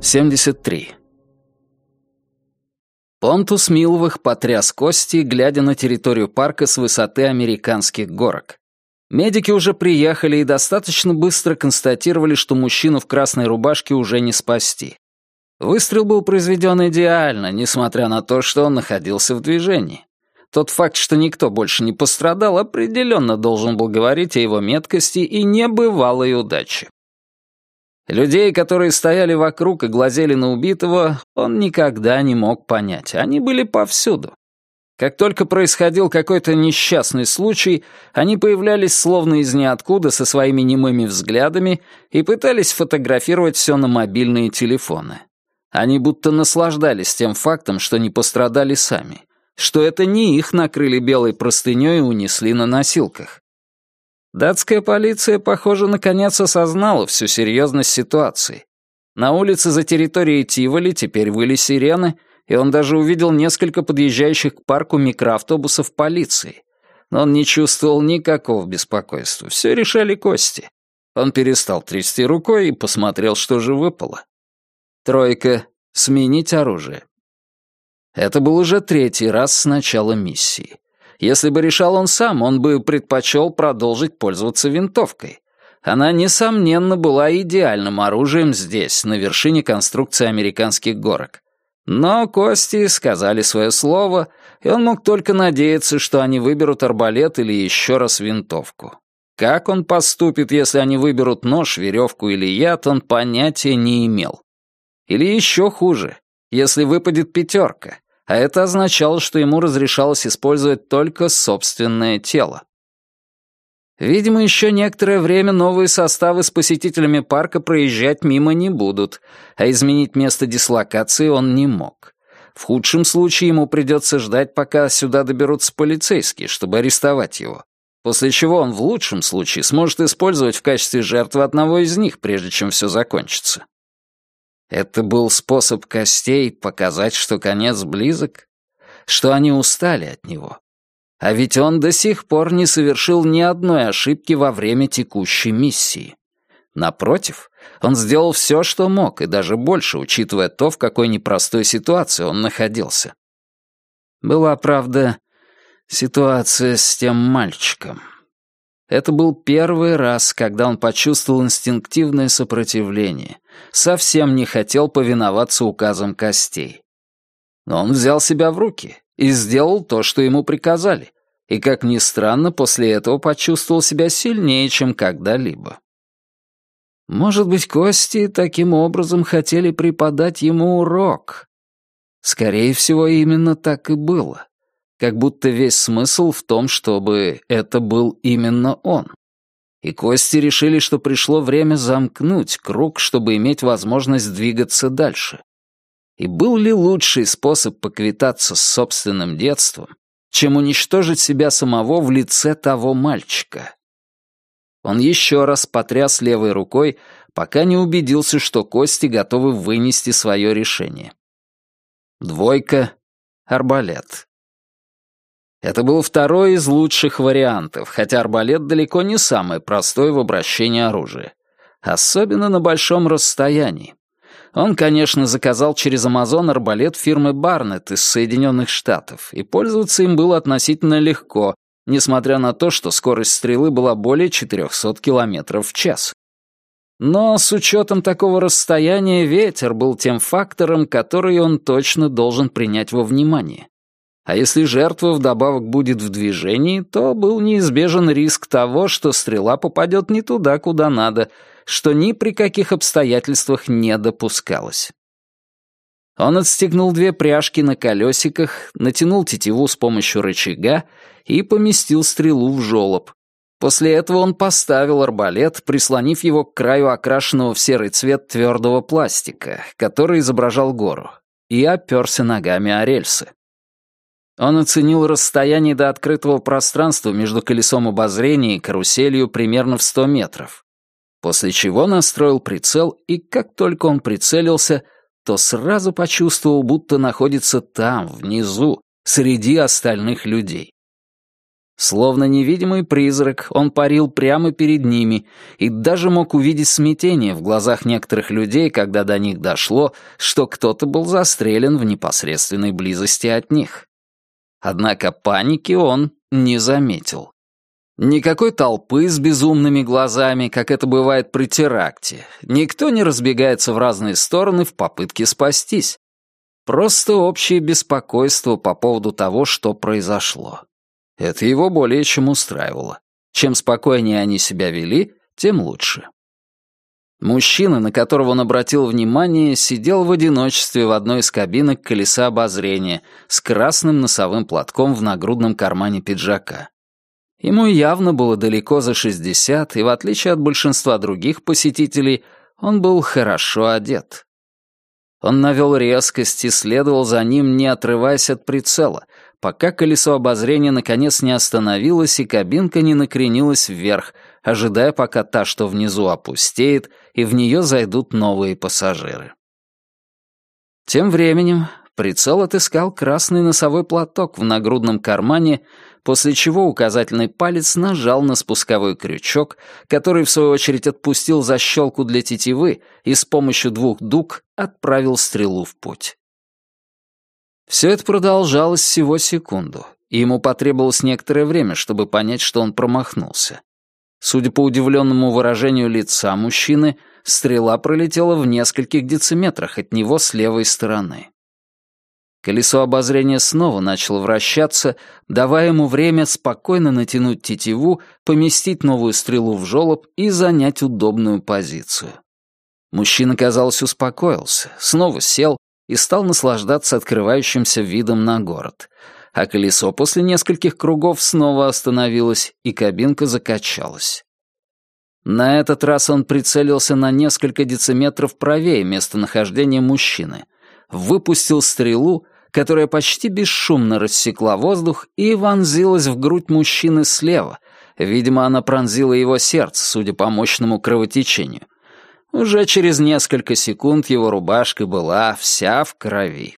Семьдесят три. Понтус Миловых потряс кости, глядя на территорию парка с высоты американских горок. Медики уже приехали и достаточно быстро констатировали, что мужчину в красной рубашке уже не спасти. Выстрел был произведен идеально, несмотря на то, что он находился в движении. Тот факт, что никто больше не пострадал, определенно должен был говорить о его меткости и небывалой удаче. Людей, которые стояли вокруг и глазели на убитого, он никогда не мог понять. Они были повсюду. Как только происходил какой-то несчастный случай, они появлялись словно из ниоткуда со своими немыми взглядами и пытались фотографировать все на мобильные телефоны. Они будто наслаждались тем фактом, что не пострадали сами, что это не их накрыли белой простыней и унесли на носилках. Датская полиция, похоже, наконец осознала всю серьезность ситуации. На улице за территорией Тиволи теперь выли сирены, и он даже увидел несколько подъезжающих к парку микроавтобусов полиции. Но он не чувствовал никакого беспокойства. Все решали кости. Он перестал трясти рукой и посмотрел, что же выпало. Тройка. Сменить оружие. Это был уже третий раз с начала миссии. Если бы решал он сам, он бы предпочел продолжить пользоваться винтовкой. Она, несомненно, была идеальным оружием здесь, на вершине конструкции американских горок. Но кости сказали свое слово, и он мог только надеяться, что они выберут арбалет или еще раз винтовку. Как он поступит, если они выберут нож, веревку или яд, он понятия не имел. Или еще хуже, если выпадет пятерка, а это означало, что ему разрешалось использовать только собственное тело. Видимо, еще некоторое время новые составы с посетителями парка проезжать мимо не будут, а изменить место дислокации он не мог. В худшем случае ему придется ждать, пока сюда доберутся полицейские, чтобы арестовать его. После чего он в лучшем случае сможет использовать в качестве жертвы одного из них, прежде чем все закончится. Это был способ костей показать, что конец близок, что они устали от него. А ведь он до сих пор не совершил ни одной ошибки во время текущей миссии. Напротив, он сделал все, что мог, и даже больше, учитывая то, в какой непростой ситуации он находился. Была, правда, ситуация с тем мальчиком. Это был первый раз, когда он почувствовал инстинктивное сопротивление, совсем не хотел повиноваться указам костей. Но он взял себя в руки и сделал то, что ему приказали, и, как ни странно, после этого почувствовал себя сильнее, чем когда-либо. Может быть, кости таким образом хотели преподать ему урок. Скорее всего, именно так и было как будто весь смысл в том, чтобы это был именно он. И кости решили, что пришло время замкнуть круг, чтобы иметь возможность двигаться дальше. И был ли лучший способ поквитаться с собственным детством, чем уничтожить себя самого в лице того мальчика? Он еще раз потряс левой рукой, пока не убедился, что кости готовы вынести свое решение. Двойка, арбалет. Это был второй из лучших вариантов, хотя арбалет далеко не самое простое в обращении оружия. Особенно на большом расстоянии. Он, конечно, заказал через Амазон арбалет фирмы Барнетт из Соединенных Штатов, и пользоваться им было относительно легко, несмотря на то, что скорость стрелы была более 400 км в час. Но с учетом такого расстояния ветер был тем фактором, который он точно должен принять во внимание. А если жертва вдобавок будет в движении, то был неизбежен риск того, что стрела попадет не туда, куда надо, что ни при каких обстоятельствах не допускалось. Он отстегнул две пряжки на колесиках, натянул тетиву с помощью рычага и поместил стрелу в жолоб. После этого он поставил арбалет, прислонив его к краю окрашенного в серый цвет твердого пластика, который изображал гору, и оперся ногами о рельсы. Он оценил расстояние до открытого пространства между колесом обозрения и каруселью примерно в 100 метров. После чего настроил прицел, и как только он прицелился, то сразу почувствовал, будто находится там, внизу, среди остальных людей. Словно невидимый призрак, он парил прямо перед ними и даже мог увидеть смятение в глазах некоторых людей, когда до них дошло, что кто-то был застрелен в непосредственной близости от них. Однако паники он не заметил. Никакой толпы с безумными глазами, как это бывает при теракте. Никто не разбегается в разные стороны в попытке спастись. Просто общее беспокойство по поводу того, что произошло. Это его более чем устраивало. Чем спокойнее они себя вели, тем лучше. Мужчина, на которого он обратил внимание, сидел в одиночестве в одной из кабинок колеса обозрения с красным носовым платком в нагрудном кармане пиджака. Ему явно было далеко за 60, и в отличие от большинства других посетителей, он был хорошо одет. Он навел резкость и следовал за ним, не отрываясь от прицела, пока колесо обозрения наконец не остановилось и кабинка не накренилась вверх, ожидая, пока та, что внизу, опустеет, и в нее зайдут новые пассажиры. Тем временем прицел отыскал красный носовой платок в нагрудном кармане, после чего указательный палец нажал на спусковой крючок, который, в свою очередь, отпустил защелку для тетивы и с помощью двух дуг отправил стрелу в путь. Все это продолжалось всего секунду, и ему потребовалось некоторое время, чтобы понять, что он промахнулся. Судя по удивленному выражению лица мужчины, стрела пролетела в нескольких дециметрах от него с левой стороны. Колесо обозрения снова начало вращаться, давая ему время спокойно натянуть тетиву, поместить новую стрелу в жёлоб и занять удобную позицию. Мужчина, казалось, успокоился, снова сел и стал наслаждаться открывающимся видом на город. А колесо после нескольких кругов снова остановилось, и кабинка закачалась. На этот раз он прицелился на несколько дециметров правее местонахождения мужчины, выпустил стрелу, которая почти бесшумно рассекла воздух и вонзилась в грудь мужчины слева. Видимо, она пронзила его сердце, судя по мощному кровотечению. Уже через несколько секунд его рубашка была вся в крови.